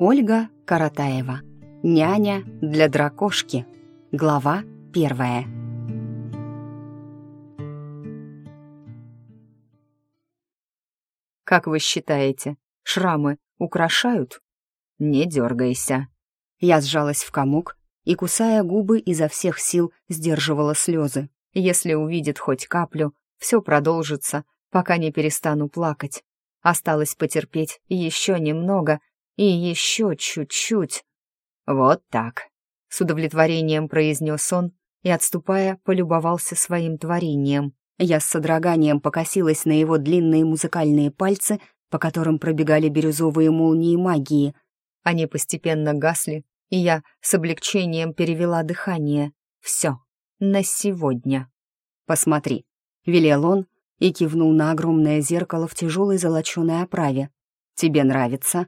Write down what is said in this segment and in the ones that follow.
Ольга Каратаева. Няня для дракошки. Глава первая. Как вы считаете, шрамы украшают? Не дергайся. Я сжалась в комок и, кусая губы, изо всех сил сдерживала слезы. Если увидит хоть каплю, все продолжится, пока не перестану плакать. Осталось потерпеть еще немного и еще чуть-чуть. Вот так. С удовлетворением произнес он и, отступая, полюбовался своим творением. Я с содроганием покосилась на его длинные музыкальные пальцы, по которым пробегали бирюзовые молнии магии. Они постепенно гасли, и я с облегчением перевела дыхание. Все, на сегодня. «Посмотри», — велел он и кивнул на огромное зеркало в тяжелой золоченой оправе. «Тебе нравится?»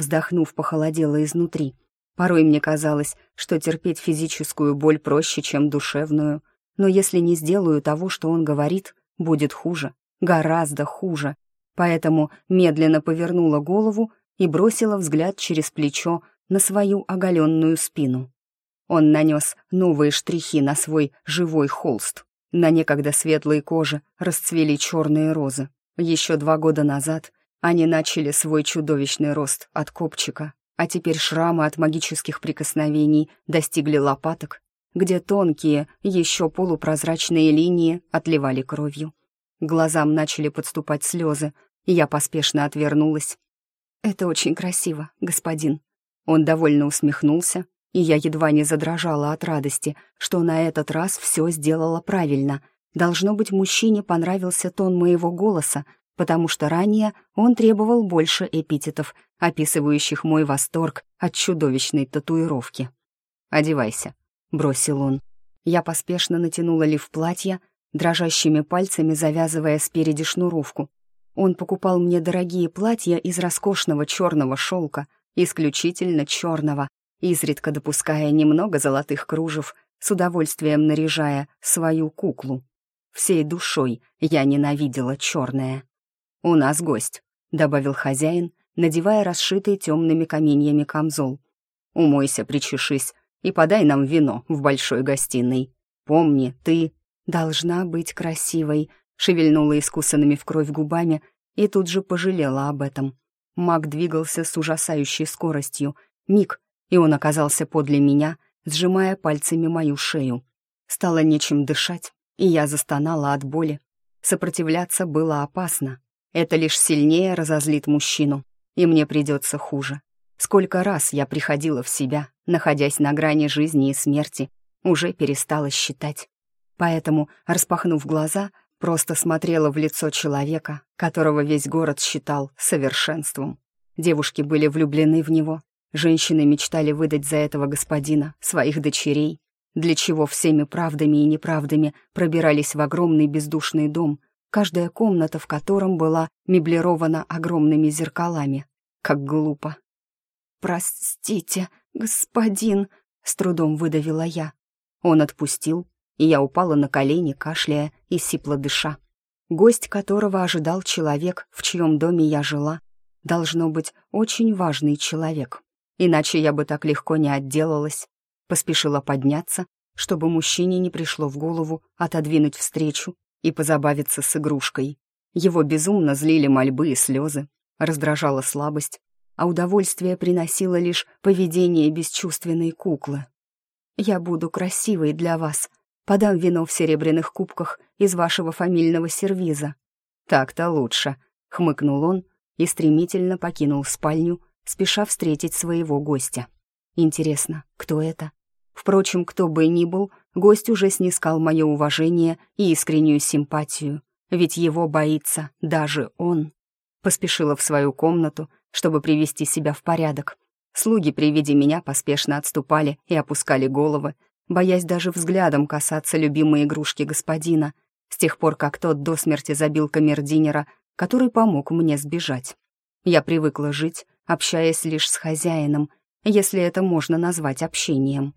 Вздохнув, похолодело изнутри. Порой мне казалось, что терпеть физическую боль проще, чем душевную. Но если не сделаю того, что он говорит, будет хуже, гораздо хуже. Поэтому медленно повернула голову и бросила взгляд через плечо на свою оголенную спину. Он нанес новые штрихи на свой живой холст. На некогда светлой коже расцвели черные розы. Еще два года назад они начали свой чудовищный рост от копчика, а теперь шрамы от магических прикосновений достигли лопаток, где тонкие, еще полупрозрачные линии отливали кровью. Глазам начали подступать слезы, и я поспешно отвернулась. «Это очень красиво, господин». Он довольно усмехнулся, и я едва не задрожала от радости, что на этот раз все сделала правильно. Должно быть, мужчине понравился тон моего голоса, потому что ранее он требовал больше эпитетов, описывающих мой восторг от чудовищной татуировки. «Одевайся», — бросил он. Я поспешно натянула лиф платья, дрожащими пальцами завязывая спереди шнуровку. Он покупал мне дорогие платья из роскошного черного шелка, исключительно черного, изредка допуская немного золотых кружев, с удовольствием наряжая свою куклу. Всей душой я ненавидела черное. «У нас гость», — добавил хозяин, надевая расшитый темными каменьями камзол. «Умойся, причешись и подай нам вино в большой гостиной. Помни, ты должна быть красивой», — шевельнула искусанными в кровь губами и тут же пожалела об этом. Маг двигался с ужасающей скоростью. Миг, и он оказался подле меня, сжимая пальцами мою шею. Стало нечем дышать, и я застонала от боли. Сопротивляться было опасно. Это лишь сильнее разозлит мужчину, и мне придется хуже. Сколько раз я приходила в себя, находясь на грани жизни и смерти, уже перестала считать. Поэтому, распахнув глаза, просто смотрела в лицо человека, которого весь город считал совершенством. Девушки были влюблены в него, Женщины мечтали выдать за этого господина своих дочерей, для чего всеми правдами и неправдами пробирались в огромный бездушный дом, каждая комната в котором была меблирована огромными зеркалами. Как глупо. «Простите, господин», — с трудом выдавила я. Он отпустил, и я упала на колени, кашляя и сипло дыша. Гость, которого ожидал человек, в чьем доме я жила, должно быть очень важный человек. Иначе я бы так легко не отделалась. Поспешила подняться, чтобы мужчине не пришло в голову отодвинуть встречу и позабавиться с игрушкой. Его безумно злили мольбы и слезы, раздражала слабость, а удовольствие приносило лишь поведение бесчувственной куклы. «Я буду красивой для вас. Подам вино в серебряных кубках из вашего фамильного сервиза». «Так-то лучше», — хмыкнул он и стремительно покинул спальню, спеша встретить своего гостя. Интересно, кто это? Впрочем, кто бы ни был, гость уже снискал мое уважение и искреннюю симпатию, ведь его боится даже он. Поспешила в свою комнату, чтобы привести себя в порядок. Слуги при виде меня поспешно отступали и опускали головы, боясь даже взглядом касаться любимой игрушки господина, с тех пор, как тот до смерти забил камердинера, который помог мне сбежать. Я привыкла жить, общаясь лишь с хозяином, если это можно назвать общением.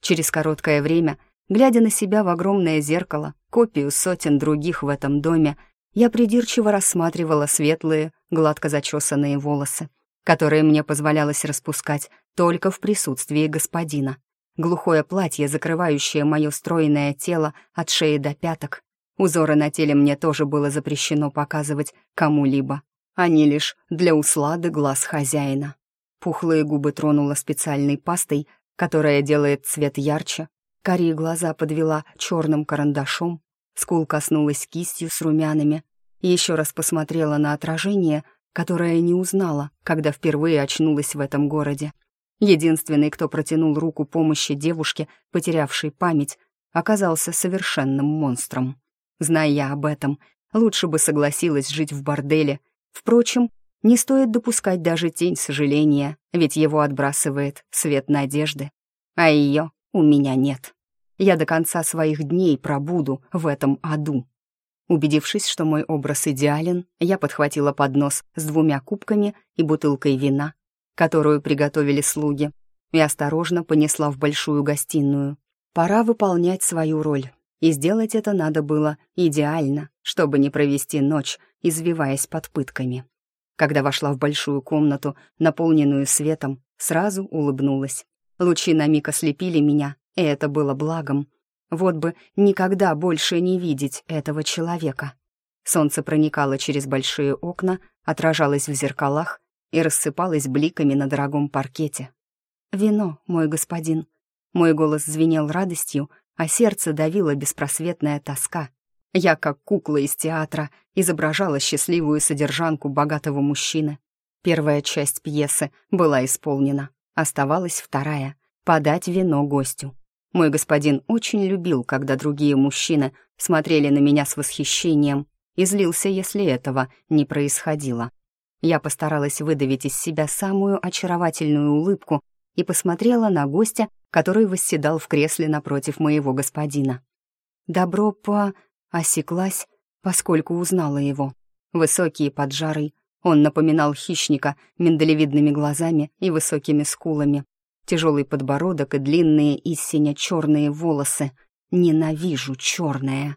Через короткое время, глядя на себя в огромное зеркало, копию сотен других в этом доме, я придирчиво рассматривала светлые, гладко зачесанные волосы, которое мне позволялось распускать только в присутствии господина. Глухое платье, закрывающее мое стройное тело от шеи до пяток. Узоры на теле мне тоже было запрещено показывать кому-либо. Они лишь для услады глаз хозяина. Пухлые губы тронула специальной пастой, которая делает цвет ярче. Карие глаза подвела черным карандашом. Скул коснулась кистью с румянами. Еще раз посмотрела на отражение, которое не узнала, когда впервые очнулась в этом городе. Единственный, кто протянул руку помощи девушке, потерявшей память, оказался совершенным монстром. Зная об этом, лучше бы согласилась жить в борделе. Впрочем, не стоит допускать даже тень сожаления, ведь его отбрасывает свет надежды. А ее у меня нет. Я до конца своих дней пробуду в этом аду. Убедившись, что мой образ идеален, я подхватила поднос с двумя кубками и бутылкой вина, которую приготовили слуги, и осторожно понесла в большую гостиную. Пора выполнять свою роль, и сделать это надо было идеально, чтобы не провести ночь, извиваясь под пытками. Когда вошла в большую комнату, наполненную светом, сразу улыбнулась. Лучи на миг ослепили меня, и это было благом. Вот бы никогда больше не видеть этого человека. Солнце проникало через большие окна, отражалось в зеркалах и рассыпалось бликами на дорогом паркете. «Вино, мой господин». Мой голос звенел радостью, а сердце давило беспросветная тоска. Я, как кукла из театра, изображала счастливую содержанку богатого мужчины. Первая часть пьесы была исполнена. Оставалась вторая — подать вино гостю. Мой господин очень любил, когда другие мужчины смотрели на меня с восхищением и злился, если этого не происходило. Я постаралась выдавить из себя самую очаровательную улыбку и посмотрела на гостя, который восседал в кресле напротив моего господина. Добро по... осеклась, поскольку узнала его. Высокий и поджарый, он напоминал хищника миндалевидными глазами и высокими скулами. Тяжелый подбородок и длинные и сине-черные волосы. Ненавижу черное.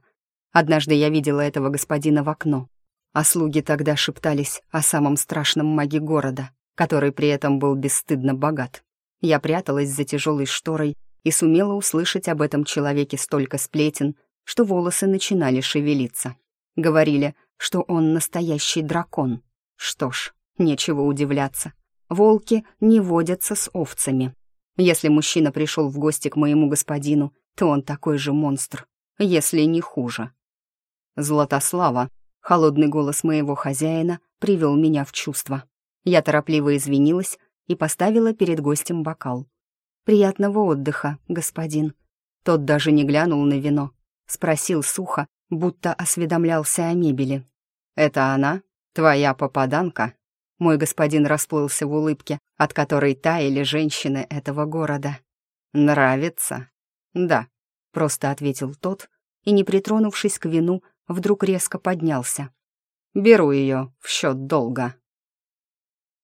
Однажды я видела этого господина в окно а слуги тогда шептались о самом страшном маге города, который при этом был бесстыдно богат. Я пряталась за тяжелой шторой и сумела услышать об этом человеке столько сплетен, что волосы начинали шевелиться. Говорили, что он настоящий дракон. Что ж, нечего удивляться. Волки не водятся с овцами. Если мужчина пришел в гости к моему господину, то он такой же монстр, если не хуже. Златослава Холодный голос моего хозяина привел меня в чувство. Я торопливо извинилась и поставила перед гостем бокал. «Приятного отдыха, господин». Тот даже не глянул на вино. Спросил сухо, будто осведомлялся о мебели. «Это она? Твоя попаданка?» Мой господин расплылся в улыбке, от которой таяли женщины этого города. «Нравится?» «Да», — просто ответил тот, и, не притронувшись к вину, вдруг резко поднялся. «Беру ее в счет долга».